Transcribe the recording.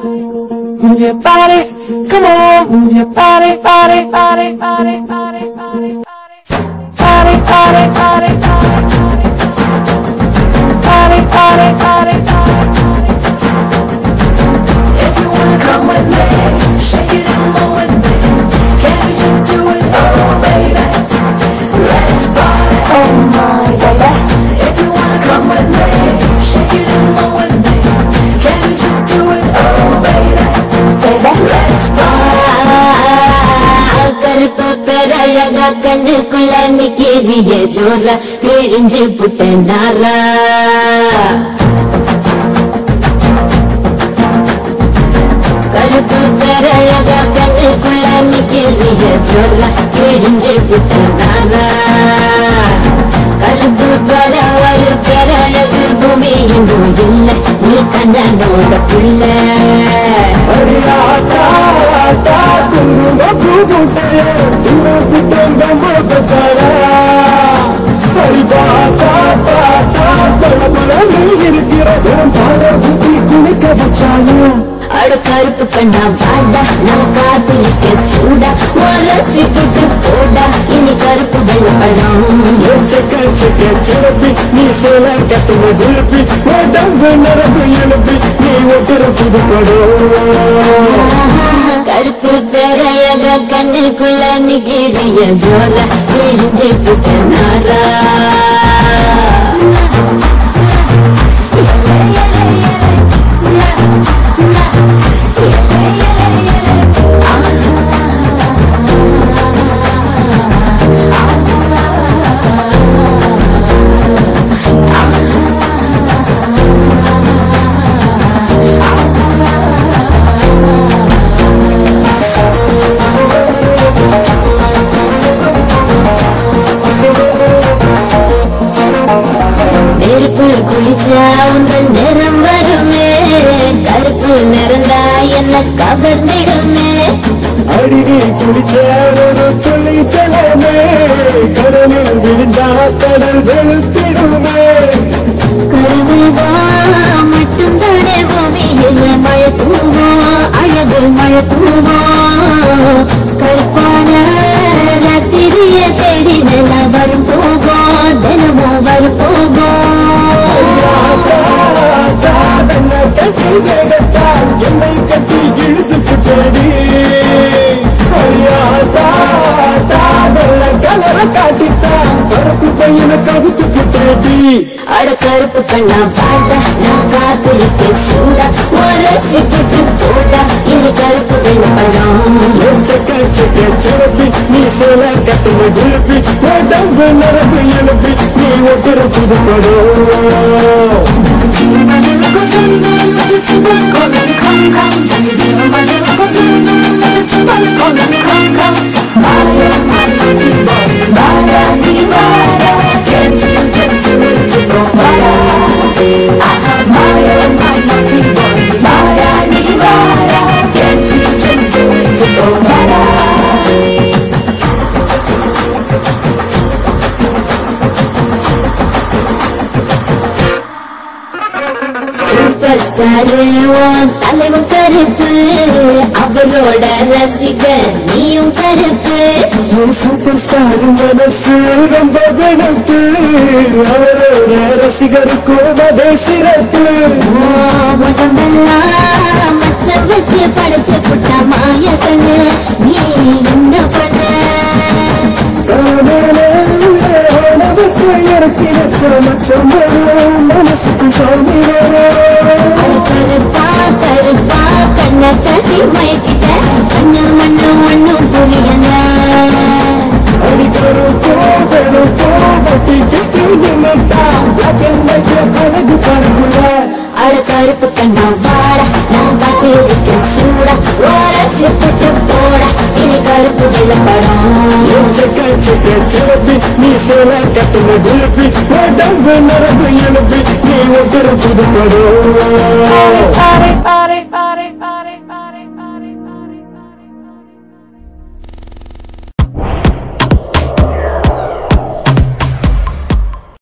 Move your body, come on, move your body, body, body, body, body, body, அழகா கண்ணுக்குள்ள நிக்கிறிய ஜோர கிழிஞ்சு புட்ட நாரா. கருப்பு பேரழகா கண்ணுக்குள்ள நிக்கிறிய ஜோர கிழிஞ்சு புட்ட நாரா. கருப்பு போல ஒரு பேரழகு பூமி எங்கும் இல்லை நீ கண்ணனோட புள்ள. குங்கும இன்னும் புத்தங்கம் போட்டதால அடி பார்த்தா பார்த்தா பல இருக்கிற வெறும் பால புத்தி குளிக்க வச்சாயா அட கருப்பு கண்ணா பாடா நான் காத்திருக்க சூடா உரசி விட்டு போடா இனி கருப்பு வெள்ளப்பழம் செக்க செக்க சிறப்பி நீ சேல கட்டுன திருப்பி உடம்பு நரம்பு எழுப்பி நீ ஒட்டுற புதுப்படும் ಗಿರಿಯ ಜೋಲ ಜೋಲ ಜೋಲ நெருப்பு குளிச்சா உங்கள் நிறம் வருமே? கருப்பு நிறந்தா என்ன கவர்ந்திடுமே? அடிவி குளிச்ச ஒரு துளி ஜலமே? கடலில் விழுந்தா கடல் வெளுத்திடுமே? மட்டும்தானே பூமியில் மழை தூவோம் அழகு மழை தூவோம் வேகத்தால் என்னை கட்டி இழுத்து விட்டடி கலரை காட்டித்தான். கருப்பு பையனை கவித்து விட்டடி அட கருப்பு கண்ணா பாட்டா நான் காத்து இருக்கேன் சூடா ஒரு சிக்கிட்டு போட்டா இது கருப்பு கண்ணு படம். சக்க சக்க சிறப்பி நீ சேல கட்டுன திருப்பி உடம்பு எழுப்பி நீ ஒரு புதுப்படும். உன் தலைவன் கருப்பு. அவரோட ரசிகர் நீயும் கருப்பு. சூப்பர் ஸ்டார் மனசு ரொம்ப வெளுப்பு அவரோட ரசிகருக்கும் அதே சிறப்பு. உடம்பெல்லாம் மச்ச வச்சு படைச்சு புட்ட மாய கண்ணு. நீ என்ன பண்ண? மச்சம் வரும் கருப்பு கண்ணா வாடா நான் பார்த்து இருக்க சூடா ஓரசி புட்டு போடா இனி கருப்பு வெள்ளப்படம் செக்க செக்க சிறப்பி நீ சேல கட்டுன திருப்பி உடம்பு நரம்பு எழுப்பி நீ ஒட்டுற புதுப்படும்